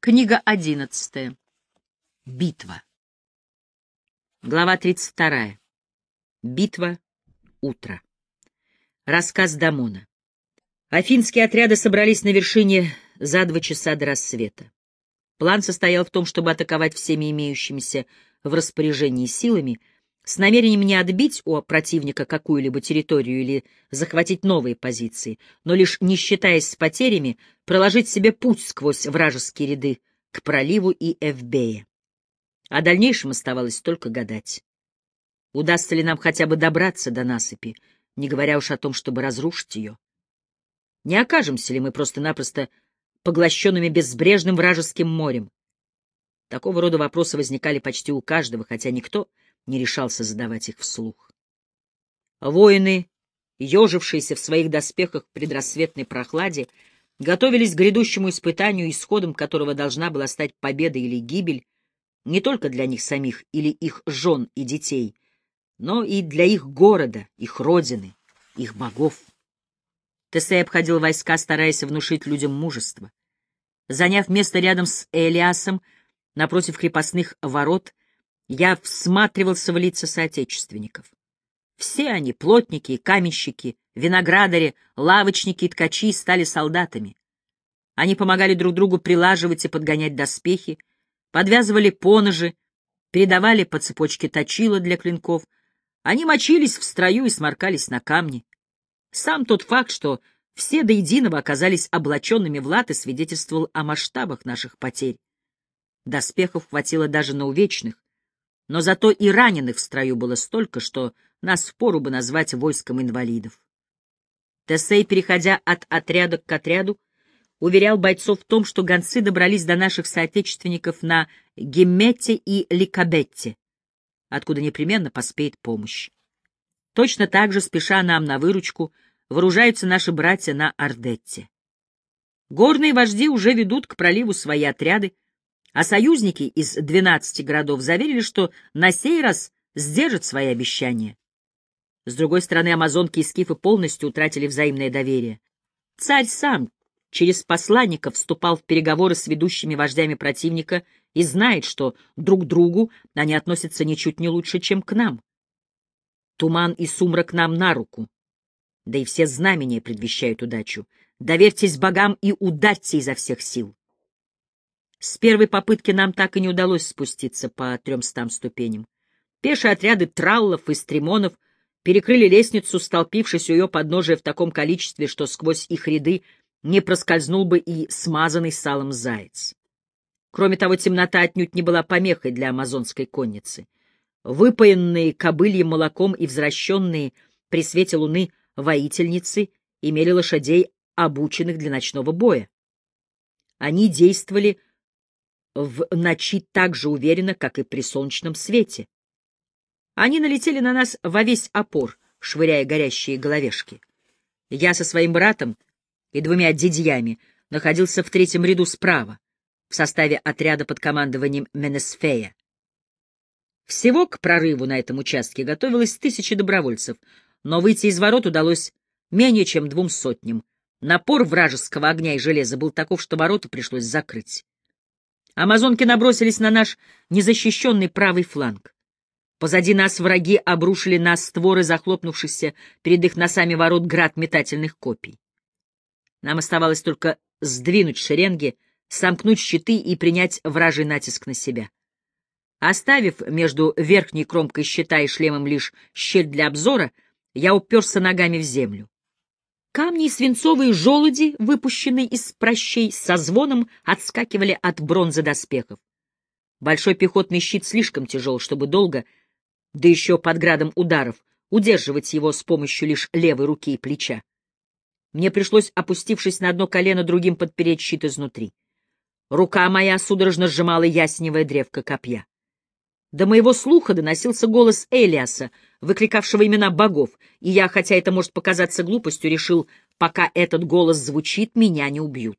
Книга одиннадцатая. Битва. Глава тридцать вторая. Битва. Утро. Рассказ Дамона. Афинские отряды собрались на вершине за два часа до рассвета. План состоял в том, чтобы атаковать всеми имеющимися в распоряжении силами — с намерением не отбить у противника какую-либо территорию или захватить новые позиции, но лишь не считаясь с потерями, проложить себе путь сквозь вражеские ряды к проливу и Эвбее. О дальнейшем оставалось только гадать. Удастся ли нам хотя бы добраться до насыпи, не говоря уж о том, чтобы разрушить ее? Не окажемся ли мы просто-напросто поглощенными безбрежным вражеским морем? Такого рода вопросы возникали почти у каждого, хотя никто не решался задавать их вслух. Воины, ежившиеся в своих доспехах в предрассветной прохладе, готовились к грядущему испытанию, исходом которого должна была стать победа или гибель, не только для них самих или их жен и детей, но и для их города, их родины, их богов. Тесей обходил войска, стараясь внушить людям мужество. Заняв место рядом с Элиасом, напротив крепостных ворот, я всматривался в лица соотечественников. Все они, плотники и каменщики, виноградари, лавочники и ткачи, стали солдатами. Они помогали друг другу прилаживать и подгонять доспехи, подвязывали поножи, передавали по цепочке точила для клинков. Они мочились в строю и сморкались на камни. Сам тот факт, что все до единого оказались облаченными в латы, свидетельствовал о масштабах наших потерь. Доспехов хватило даже на увечных, но зато и раненых в строю было столько, что нас впору бы назвать войском инвалидов. Тесей, переходя от отряда к отряду, уверял бойцов в том, что гонцы добрались до наших соотечественников на Геммете и Ликабетте, откуда непременно поспеет помощь. Точно так же, спеша нам на выручку, вооружаются наши братья на Ардетте. Горные вожди уже ведут к проливу свои отряды, а союзники из 12 городов заверили, что на сей раз сдержат свои обещания. С другой стороны, амазонки и скифы полностью утратили взаимное доверие. Царь сам через посланников вступал в переговоры с ведущими вождями противника и знает, что друг к другу они относятся ничуть не лучше, чем к нам. Туман и сумрак нам на руку. Да и все знамения предвещают удачу. Доверьтесь богам и ударьте изо всех сил. С первой попытки нам так и не удалось спуститься по трёмстам ступеням. Пешие отряды траллов и стремонов перекрыли лестницу, столпившись у ее подножия в таком количестве, что сквозь их ряды не проскользнул бы и смазанный салом заяц. Кроме того, темнота отнюдь не была помехой для амазонской конницы. Выпаянные кобыльем молоком и взращенные при свете луны воительницы имели лошадей, обученных для ночного боя. Они действовали в ночи так же уверенно, как и при солнечном свете. Они налетели на нас во весь опор, швыряя горящие головешки. Я со своим братом и двумя дядьями находился в третьем ряду справа, в составе отряда под командованием Менесфея. Всего к прорыву на этом участке готовилось тысячи добровольцев, но выйти из ворот удалось менее чем двум сотням. Напор вражеского огня и железа был таков, что ворота пришлось закрыть. Амазонки набросились на наш незащищенный правый фланг. Позади нас враги обрушили на створы захлопнувшихся перед их носами ворот град метательных копий. Нам оставалось только сдвинуть шеренги, сомкнуть щиты и принять вражий натиск на себя. Оставив между верхней кромкой щита и шлемом лишь щель для обзора, я уперся ногами в землю. Камни и свинцовые желуди, выпущенные из прощей, со звоном отскакивали от бронзы доспехов. Большой пехотный щит слишком тяжел, чтобы долго, да еще под градом ударов, удерживать его с помощью лишь левой руки и плеча. Мне пришлось, опустившись на одно колено, другим подпереть щит изнутри. Рука моя судорожно сжимала ясневое древко копья. До моего слуха доносился голос Элиаса, выкликавшего имена богов, и я, хотя это может показаться глупостью, решил, пока этот голос звучит, меня не убьют.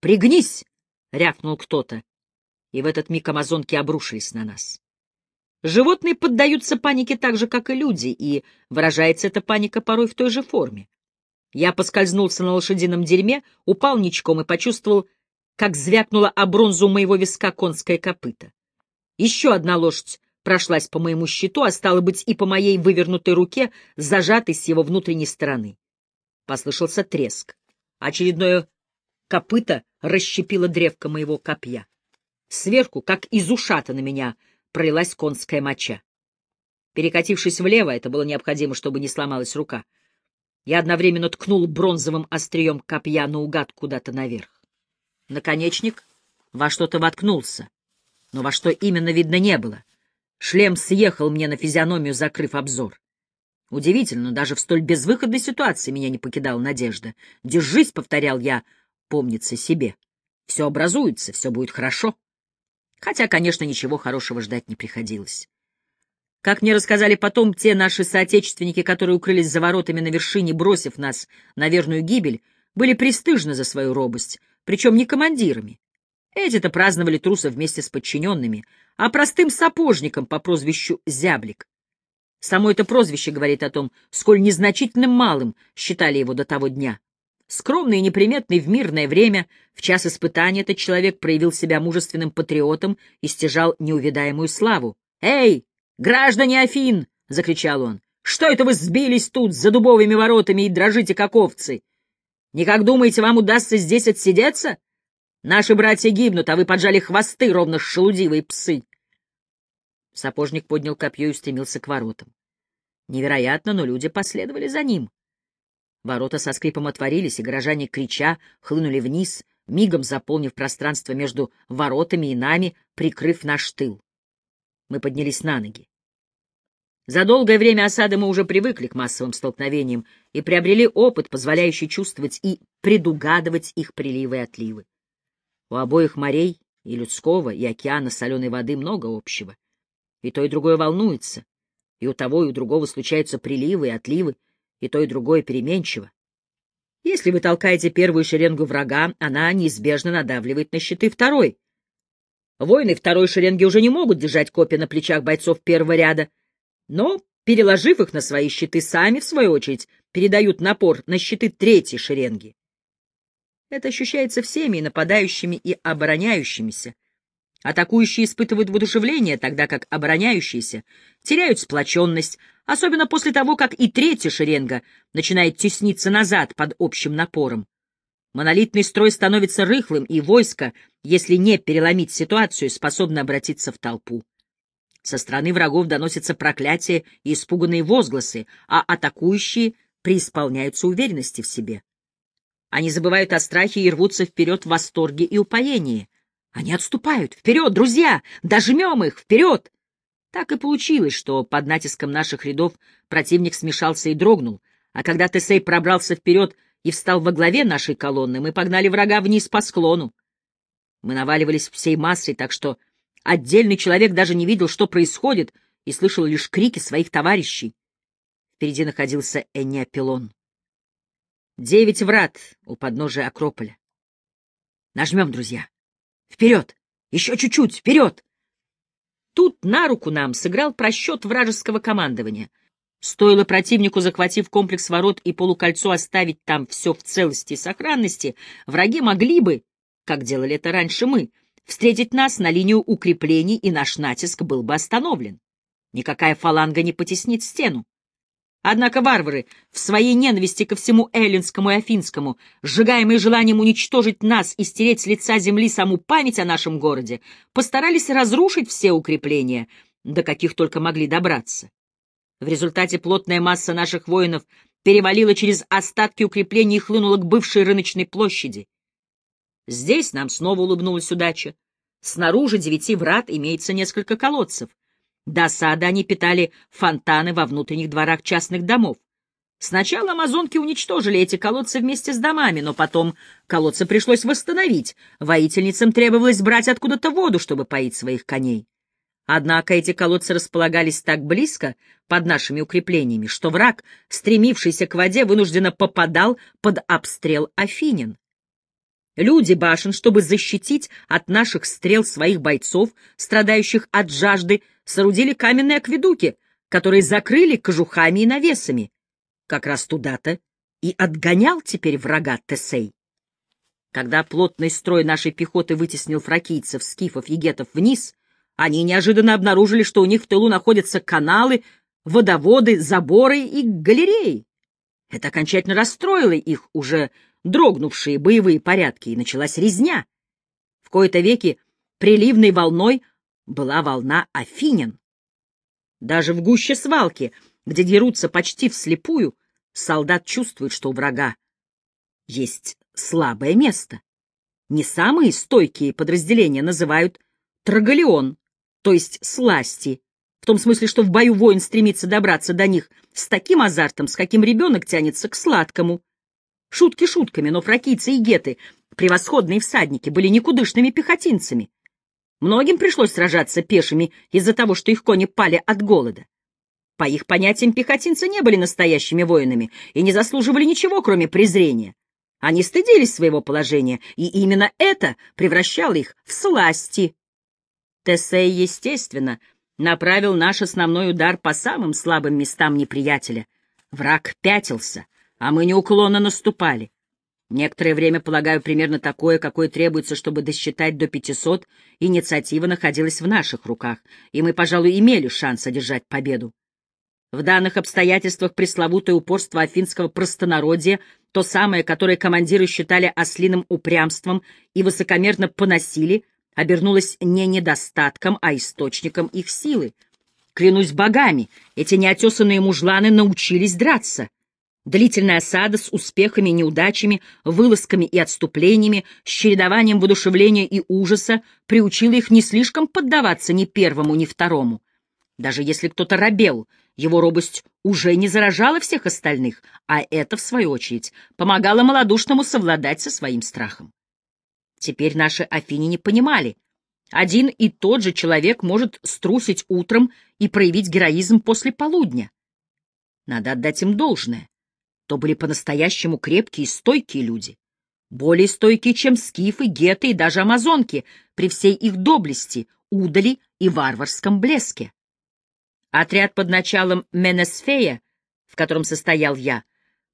«Пригнись!» — рявкнул кто-то, и в этот миг амазонки обрушились на нас. Животные поддаются панике так же, как и люди, и выражается эта паника порой в той же форме. Я поскользнулся на лошадином дерьме, упал ничком и почувствовал, как звякнула о бронзу моего виска конское копыто. Еще одна лошадь прошлась по моему щиту, а стало быть и по моей вывернутой руке, зажатой с его внутренней стороны. Послышался треск. Очередное копыто расщепило древко моего копья. Сверху, как из ушата на меня, пролилась конская моча. Перекатившись влево, это было необходимо, чтобы не сломалась рука, я одновременно ткнул бронзовым острием копья наугад куда-то наверх. Наконечник во что-то воткнулся, но во что именно видно не было. Шлем съехал мне на физиономию, закрыв обзор. Удивительно, даже в столь безвыходной ситуации меня не покидала надежда. «Держись», — повторял я, — «помнится себе. Все образуется, все будет хорошо». Хотя, конечно, ничего хорошего ждать не приходилось. Как мне рассказали потом те наши соотечественники, которые укрылись за воротами на вершине, бросив нас на верную гибель, были пристыжны за свою робость, причем не командирами. Эти-то праздновали труса вместе с подчиненными, а простым сапожником по прозвищу Зяблик. Само это прозвище говорит о том, сколь незначительным малым считали его до того дня. Скромный и неприметный в мирное время, в час испытания этот человек проявил себя мужественным патриотом и стяжал неувидаемую славу. «Эй, «Граждане Афин!» — закричал он. «Что это вы сбились тут за дубовыми воротами и дрожите, как овцы? Никак думаете, вам удастся здесь отсидеться? Наши братья гибнут, а вы поджали хвосты, ровно шелудивые псы!» Сапожник поднял копье и устремился к воротам. Невероятно, но люди последовали за ним. Ворота со скрипом отворились, и горожане, крича, хлынули вниз, мигом заполнив пространство между воротами и нами, прикрыв наш тыл. Мы поднялись на ноги. За долгое время осады мы уже привыкли к массовым столкновениям и приобрели опыт, позволяющий чувствовать и предугадывать их приливы и отливы. У обоих морей, и людского, и океана соленой воды много общего. И то, и другое волнуется, и у того, и у другого случаются приливы и отливы, и то, и другое переменчиво. Если вы толкаете первую шеренгу врага, она неизбежно надавливает на щиты второй. Воины второй шеренги уже не могут держать копья на плечах бойцов первого ряда, но, переложив их на свои щиты, сами, в свою очередь, передают напор на щиты третьей шеренги. Это ощущается всеми и нападающими, и обороняющимися. Атакующие испытывают воодушевление, тогда как обороняющиеся теряют сплоченность, особенно после того, как и третья шеренга начинает тесниться назад под общим напором. Монолитный строй становится рыхлым, и войско, если не переломить ситуацию, способно обратиться в толпу. Со стороны врагов доносятся проклятия и испуганные возгласы, а атакующие преисполняются уверенности в себе. Они забывают о страхе и рвутся вперед в восторге и упоении. Они отступают. Вперед, друзья! Дожмем их! Вперед! Так и получилось, что под натиском наших рядов противник смешался и дрогнул, а когда Тесей пробрался вперед и встал во главе нашей колонны, мы погнали врага вниз по склону. Мы наваливались всей массой, так что Отдельный человек даже не видел, что происходит, и слышал лишь крики своих товарищей. Впереди находился Энниапилон. Девять врат у подножия Акрополя. Нажмем, друзья. Вперед! Еще чуть-чуть! Вперед! Тут на руку нам сыграл просчет вражеского командования. Стоило противнику, захватив комплекс ворот и полукольцо, оставить там все в целости и сохранности, враги могли бы, как делали это раньше мы, встретить нас на линию укреплений, и наш натиск был бы остановлен. Никакая фаланга не потеснит стену. Однако варвары, в своей ненависти ко всему эллинскому и афинскому, сжигаемые желанием уничтожить нас и стереть с лица земли саму память о нашем городе, постарались разрушить все укрепления, до каких только могли добраться. В результате плотная масса наших воинов перевалила через остатки укреплений и хлынула к бывшей рыночной площади. Здесь нам снова улыбнулась удача. Снаружи девяти врат имеется несколько колодцев. До сада они питали фонтаны во внутренних дворах частных домов. Сначала амазонки уничтожили эти колодцы вместе с домами, но потом колодцы пришлось восстановить. Воительницам требовалось брать откуда-то воду, чтобы поить своих коней. Однако эти колодцы располагались так близко под нашими укреплениями, что враг, стремившийся к воде, вынужденно попадал под обстрел афинин. Люди башен, чтобы защитить от наших стрел своих бойцов, страдающих от жажды, соорудили каменные акведуки, которые закрыли кожухами и навесами. Как раз туда-то и отгонял теперь врага Тесей. Когда плотный строй нашей пехоты вытеснил фракийцев, скифов, егетов вниз, они неожиданно обнаружили, что у них в тылу находятся каналы, водоводы, заборы и галереи. Это окончательно расстроило их уже дрогнувшие боевые порядки, и началась резня. В кои-то веки приливной волной была волна Афинин. Даже в гуще свалки, где дерутся почти вслепую, солдат чувствует, что у врага есть слабое место. Не самые стойкие подразделения называют трогалион, то есть сласти, в том смысле, что в бою воин стремится добраться до них с таким азартом, с каким ребенок тянется к сладкому. Шутки шутками, но фракийцы и геты, превосходные всадники, были никудышными пехотинцами. Многим пришлось сражаться пешими из-за того, что их кони пали от голода. По их понятиям, пехотинцы не были настоящими воинами и не заслуживали ничего, кроме презрения. Они стыдились своего положения, и именно это превращало их в сласти. Тесей, естественно, направил наш основной удар по самым слабым местам неприятеля. Враг пятился, а мы неуклонно наступали. Некоторое время, полагаю, примерно такое, какое требуется, чтобы досчитать до 500, инициатива находилась в наших руках, и мы, пожалуй, имели шанс одержать победу. В данных обстоятельствах пресловутое упорство афинского простонародия, то самое, которое командиры считали ослиным упрямством и высокомерно поносили, обернулось не недостатком, а источником их силы. Клянусь богами, эти неотесанные мужланы научились драться. Длительная осада с успехами и неудачами, вылазками и отступлениями, с чередованием воодушевления и ужаса приучила их не слишком поддаваться ни первому, ни второму. Даже если кто-то робел, его робость уже не заражала всех остальных, а это, в свою очередь, помогало малодушному совладать со своим страхом. Теперь наши афиняне понимали, один и тот же человек может струсить утром и проявить героизм после полудня. Надо отдать им должное. То были по-настоящему крепкие и стойкие люди. Более стойкие, чем скифы, геты и даже амазонки, при всей их доблести, удали и варварском блеске. Отряд под началом Менесфея, в котором состоял я,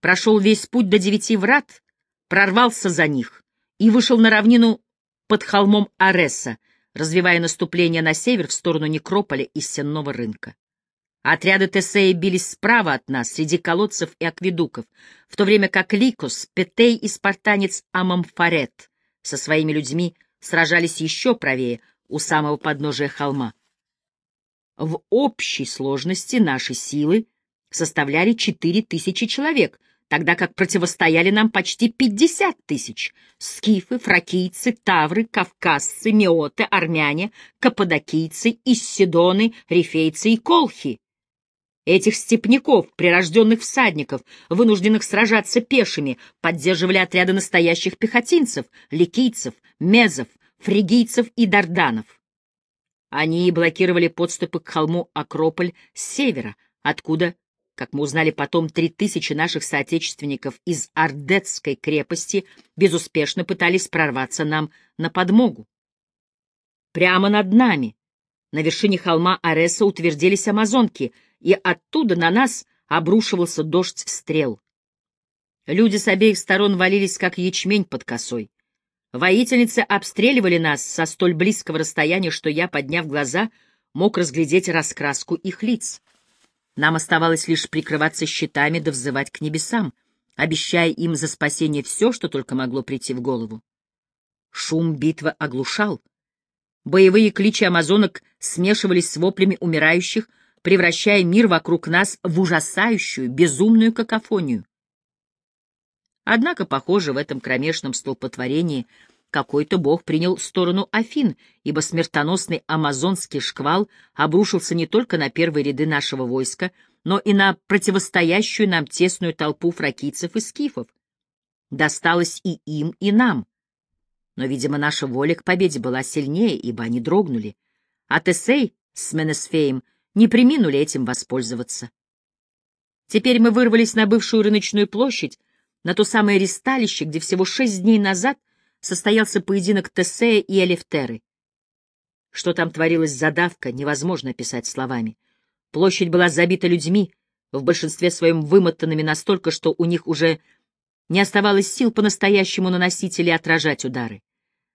прошел весь путь до девяти врат, прорвался за них и вышел на равнину под холмом Ареса, развивая наступление на север в сторону Некрополя и Сенного рынка. Отряды Тесея бились справа от нас, среди колодцев и акведуков, в то время как Ликос, Петей и спартанец Амамфарет со своими людьми сражались еще правее, у самого подножия холма. В общей сложности наши силы составляли четыре тысячи человек, тогда как противостояли нам почти пятьдесят тысяч — скифы, фракийцы, тавры, кавказцы, меоты, армяне, каппадокийцы, иссидоны, рифейцы и колхи. Этих степняков, прирожденных всадников, вынужденных сражаться пешими, поддерживали отряды настоящих пехотинцев, ликийцев, мезов, фригийцев и дарданов. Они блокировали подступы к холму Акрополь с севера, откуда как мы узнали потом, три тысячи наших соотечественников из Ардетской крепости безуспешно пытались прорваться нам на подмогу. Прямо над нами, на вершине холма Ареса, утвердились амазонки, и оттуда на нас обрушивался дождь стрел. Люди с обеих сторон валились, как ячмень под косой. Воительницы обстреливали нас со столь близкого расстояния, что я, подняв глаза, мог разглядеть раскраску их лиц. Нам оставалось лишь прикрываться щитами да взывать к небесам, обещая им за спасение все, что только могло прийти в голову. Шум битвы оглушал. Боевые кличи амазонок смешивались с воплями умирающих, превращая мир вокруг нас в ужасающую, безумную какофонию. Однако, похоже, в этом кромешном столпотворении — какой-то бог принял сторону Афин, ибо смертоносный амазонский шквал обрушился не только на первые ряды нашего войска, но и на противостоящую нам тесную толпу фракийцев и скифов. Досталось и им, и нам. Но, видимо, наша воля к победе была сильнее, ибо они дрогнули. А Тесей с Менесфеем не приминули этим воспользоваться. Теперь мы вырвались на бывшую рыночную площадь, на то самое ристалище, где всего шесть дней назад состоялся поединок Тесея и Элефтеры. Что там творилось задавка, невозможно описать словами. Площадь была забита людьми, в большинстве своем вымотанными настолько, что у них уже Не оставалось сил по-настоящему наносить или отражать удары.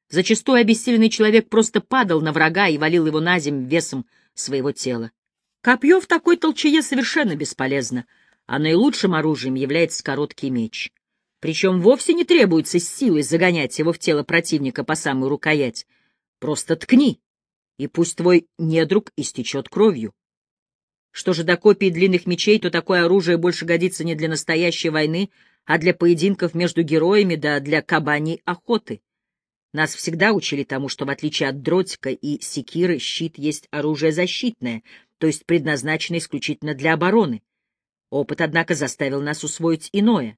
Зачастую обессиленный человек просто падал на врага и валил его на землю весом своего тела. Копье в такой толчее совершенно бесполезно, а наилучшим оружием является короткий меч. Причем вовсе не требуется силой загонять его в тело противника по самую рукоять. Просто ткни, и пусть твой недруг истечет кровью. Что же до копий длинных мечей, то такое оружие больше годится не для настоящей войны, а для поединков между героями да для кабаней охоты. Нас всегда учили тому, что в отличие от дротика и секиры, щит есть оружие защитное, то есть предназначенное исключительно для обороны. Опыт, однако, заставил нас усвоить иное.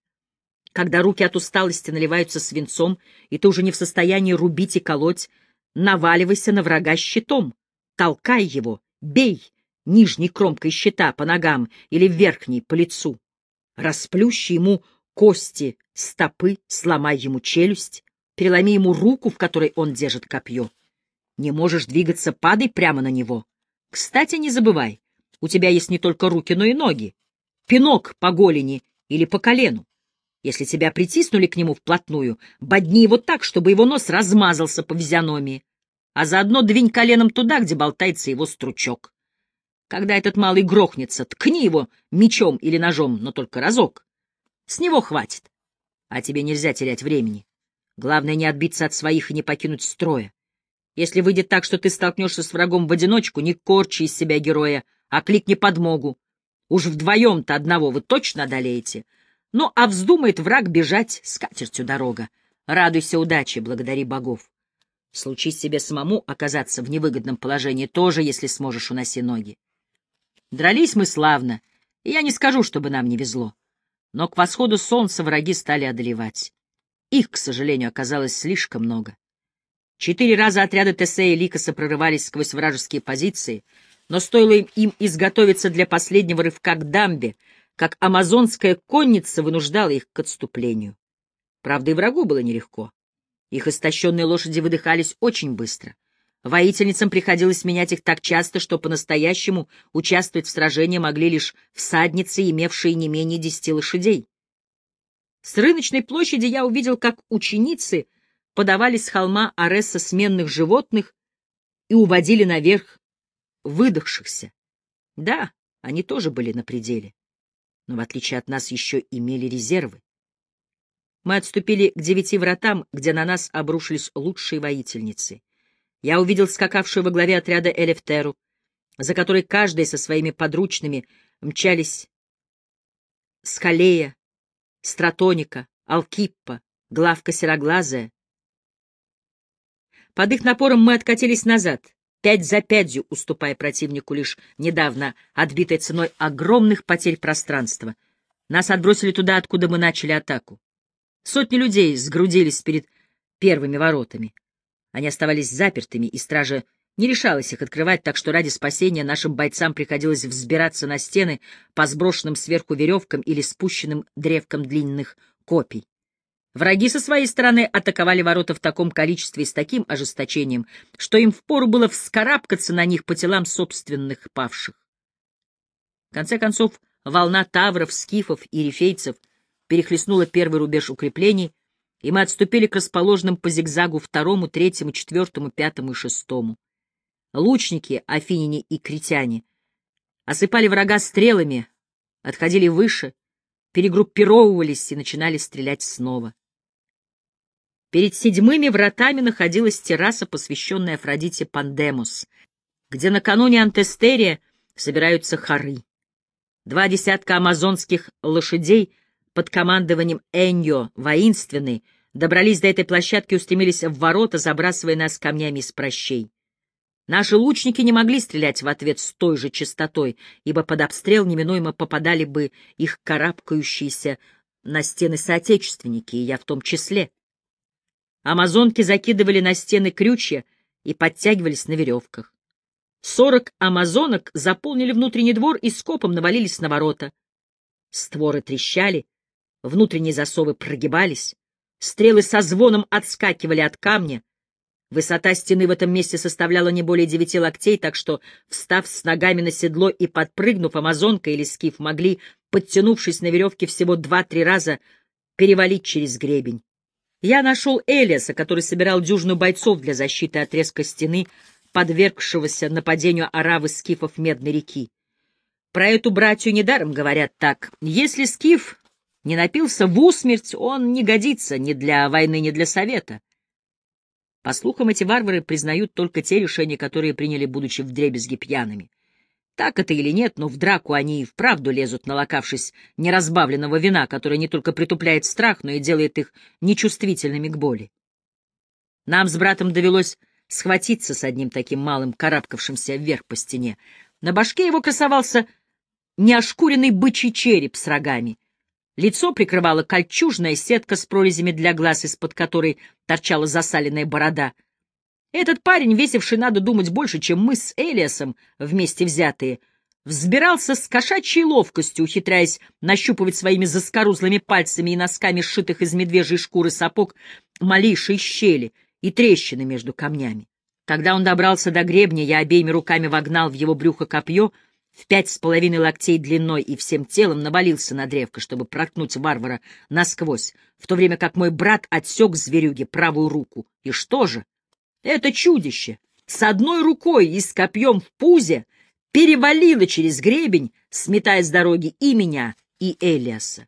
Когда руки от усталости наливаются свинцом, и ты уже не в состоянии рубить и колоть, наваливайся на врага щитом, толкай его, бей нижней кромкой щита по ногам или верхней по лицу. Расплющи ему кости стопы, сломай ему челюсть, переломи ему руку, в которой он держит копье. Не можешь двигаться, падай прямо на него. Кстати, не забывай, у тебя есть не только руки, но и ноги. Пинок по голени или по колену. Если тебя притиснули к нему вплотную, бодни его так, чтобы его нос размазался по физиономии, а заодно двинь коленом туда, где болтается его стручок. Когда этот малый грохнется, ткни его мечом или ножом, но только разок. С него хватит. А тебе нельзя терять времени. Главное не отбиться от своих и не покинуть строя. Если выйдет так, что ты столкнешься с врагом в одиночку, не корчи из себя героя, а кликни подмогу. Уж вдвоем-то одного вы точно одолеете. Ну, а вздумает враг бежать, с катертью дорога. Радуйся удаче, благодари богов. Случись себе самому оказаться в невыгодном положении тоже, если сможешь уноси ноги. Дрались мы славно, и я не скажу, чтобы нам не везло. Но к восходу солнца враги стали одолевать. Их, к сожалению, оказалось слишком много. Четыре раза отряды Тесея и Ликоса прорывались сквозь вражеские позиции, но стоило им изготовиться для последнего рывка к дамбе, как амазонская конница вынуждала их к отступлению. Правда, и врагу было нелегко. Их истощенные лошади выдыхались очень быстро. Воительницам приходилось менять их так часто, что по-настоящему участвовать в сражении могли лишь всадницы, имевшие не менее десяти лошадей. С рыночной площади я увидел, как ученицы подавали с холма Ареса сменных животных и уводили наверх выдохшихся. Да, они тоже были на пределе, но в отличие от нас еще имели резервы. Мы отступили к девяти вратам, где на нас обрушились лучшие воительницы — я увидел скакавшую во главе отряда Элефтеру, за которой каждый со своими подручными мчались Скалея, Стратоника, Алкиппа, Главка Сероглазая. Под их напором мы откатились назад, пять за пятью уступая противнику лишь недавно отбитой ценой огромных потерь пространства. Нас отбросили туда, откуда мы начали атаку. Сотни людей сгрудились перед первыми воротами. Они оставались запертыми, и стража не решалась их открывать, так что ради спасения нашим бойцам приходилось взбираться на стены по сброшенным сверху веревкам или спущенным древкам длинных копий. Враги со своей стороны атаковали ворота в таком количестве и с таким ожесточением, что им впору было вскарабкаться на них по телам собственных павших. В конце концов, волна тавров, скифов и рифейцев перехлестнула первый рубеж укреплений — и мы отступили к расположенным по зигзагу второму, третьему, четвертому, пятому и шестому. Лучники, афиняне и критяне, осыпали врага стрелами, отходили выше, перегруппировывались и начинали стрелять снова. Перед седьмыми вратами находилась терраса, посвященная Афродите Пандемус, где накануне Антестерия собираются хоры. Два десятка амазонских лошадей под командованием Эньо, воинственный, добрались до этой площадки и устремились в ворота, забрасывая нас камнями из прощей. Наши лучники не могли стрелять в ответ с той же частотой, ибо под обстрел неминуемо попадали бы их карабкающиеся на стены соотечественники, и я в том числе. Амазонки закидывали на стены крючья и подтягивались на веревках. Сорок амазонок заполнили внутренний двор и скопом навалились на ворота. Створы трещали, внутренние засовы прогибались, Стрелы со звоном отскакивали от камня. Высота стены в этом месте составляла не более девяти локтей, так что, встав с ногами на седло и подпрыгнув, амазонка или скиф могли, подтянувшись на веревке всего два-три раза, перевалить через гребень. Я нашел Элиаса, который собирал дюжину бойцов для защиты отрезка стены, подвергшегося нападению аравы скифов Медной реки. Про эту братью недаром говорят так. Если скиф не напился в усмерть, он не годится ни для войны, ни для совета. По слухам, эти варвары признают только те решения, которые приняли, будучи вдребезги пьяными. Так это или нет, но в драку они и вправду лезут, налокавшись неразбавленного вина, которое не только притупляет страх, но и делает их нечувствительными к боли. Нам с братом довелось схватиться с одним таким малым, карабкавшимся вверх по стене. На башке его красовался неошкуренный бычий череп с рогами. Лицо прикрывала кольчужная сетка с прорезями для глаз, из-под которой торчала засаленная борода — этот парень, весивший, надо думать, больше, чем мы с Элиасом вместе взятые, взбирался с кошачьей ловкостью, ухитряясь нащупывать своими заскорузлыми пальцами и носками, сшитых из медвежьей шкуры сапог, малейшие щели и трещины между камнями. Когда он добрался до гребня, я обеими руками вогнал в его брюхо копье, в пять с половиной локтей длиной и всем телом навалился на древко, чтобы проткнуть варвара насквозь, в то время как мой брат отсек зверюге правую руку. И что же? Это чудище с одной рукой и с копьем в пузе перевалило через гребень, сметая с дороги и меня, и Элиаса.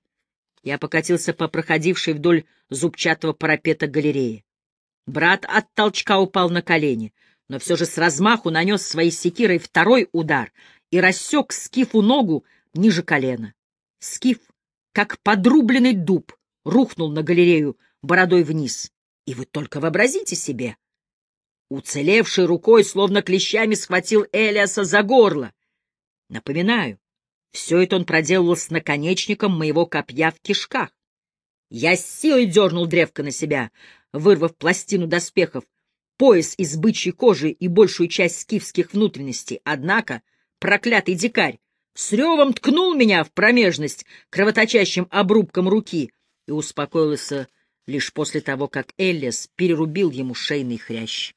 Я покатился по проходившей вдоль зубчатого парапета галереи. Брат от толчка упал на колени, но все же с размаху нанес своей секирой второй удар и рассек скифу ногу ниже колена. Скиф, как подрубленный дуб, рухнул на галерею бородой вниз. И вы только вообразите себе, Уцелевшей рукой, словно клещами, схватил Элиаса за горло. Напоминаю, все это он проделал с наконечником моего копья в кишках. Я с силой дернул древко на себя, вырвав пластину доспехов, пояс из бычьей кожи и большую часть скифских внутренностей. Однако проклятый дикарь с ревом ткнул меня в промежность кровоточащим обрубком руки и успокоился лишь после того, как Эллис перерубил ему шейный хрящ.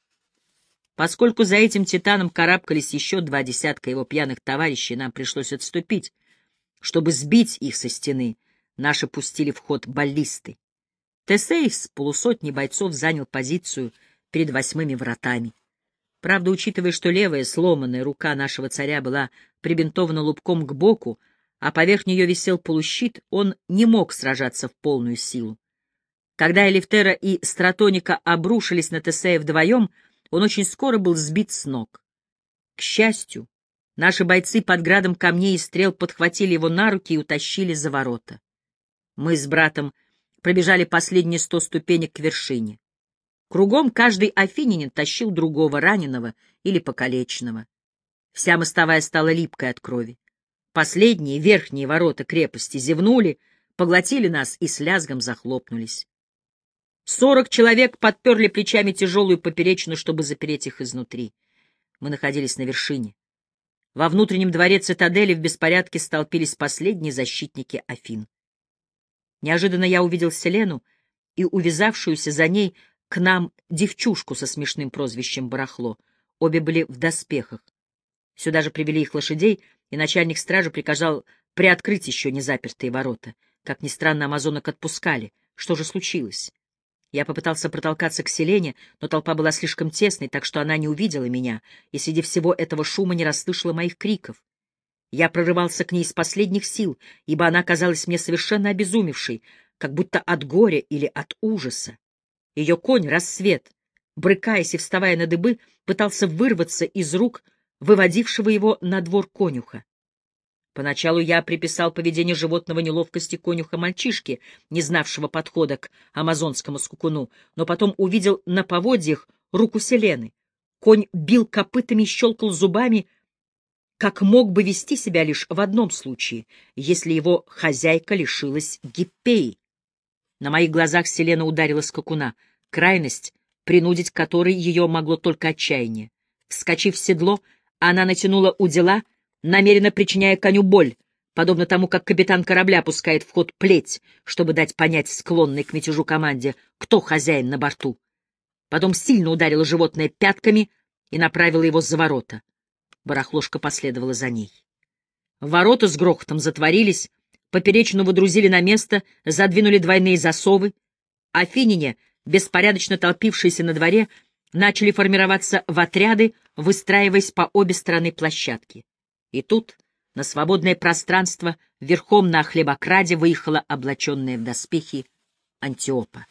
Поскольку за этим титаном карабкались еще два десятка его пьяных товарищей, нам пришлось отступить. Чтобы сбить их со стены, наши пустили в ход баллисты. Тесей с полусотни бойцов занял позицию перед восьмыми вратами. Правда, учитывая, что левая сломанная рука нашего царя была прибинтована лубком к боку, а поверх нее висел полущит, он не мог сражаться в полную силу. Когда Элифтера и Стратоника обрушились на Тесея вдвоем — он очень скоро был сбит с ног. К счастью, наши бойцы под градом камней и стрел подхватили его на руки и утащили за ворота. Мы с братом пробежали последние сто ступенек к вершине. Кругом каждый афининин тащил другого раненого или покалеченного. Вся мостовая стала липкой от крови. Последние верхние ворота крепости зевнули, поглотили нас и с лязгом захлопнулись. Сорок человек подперли плечами тяжелую поперечину, чтобы запереть их изнутри. Мы находились на вершине. Во внутреннем дворе цитадели в беспорядке столпились последние защитники Афин. Неожиданно я увидел Селену и увязавшуюся за ней к нам девчушку со смешным прозвищем Барахло. Обе были в доспехах. Сюда же привели их лошадей, и начальник стражи приказал приоткрыть еще не запертые ворота. Как ни странно, амазонок отпускали. Что же случилось? Я попытался протолкаться к Селене, но толпа была слишком тесной, так что она не увидела меня, и среди всего этого шума не расслышала моих криков. Я прорывался к ней из последних сил, ибо она казалась мне совершенно обезумевшей, как будто от горя или от ужаса. Ее конь, рассвет, брыкаясь и вставая на дыбы, пытался вырваться из рук выводившего его на двор конюха. Поначалу я приписал поведение животного неловкости конюха-мальчишки, не знавшего подхода к амазонскому скукуну, но потом увидел на поводьях руку Селены. Конь бил копытами и щелкал зубами, как мог бы вести себя лишь в одном случае, если его хозяйка лишилась гиппеи. На моих глазах Селена ударила скакуна, крайность, принудить которой ее могло только отчаяние. Вскочив в седло, она натянула удила — намеренно причиняя коню боль, подобно тому, как капитан корабля пускает в ход плеть, чтобы дать понять склонной к мятежу команде, кто хозяин на борту. Потом сильно ударила животное пятками и направила его за ворота. Барахлошка последовала за ней. Ворота с грохотом затворились, поперечину водрузили на место, задвинули двойные засовы. Афиняне, беспорядочно толпившиеся на дворе, начали формироваться в отряды, выстраиваясь по обе стороны площадки. И тут на свободное пространство верхом на хлебокраде выехала облаченная в доспехи Антиопа.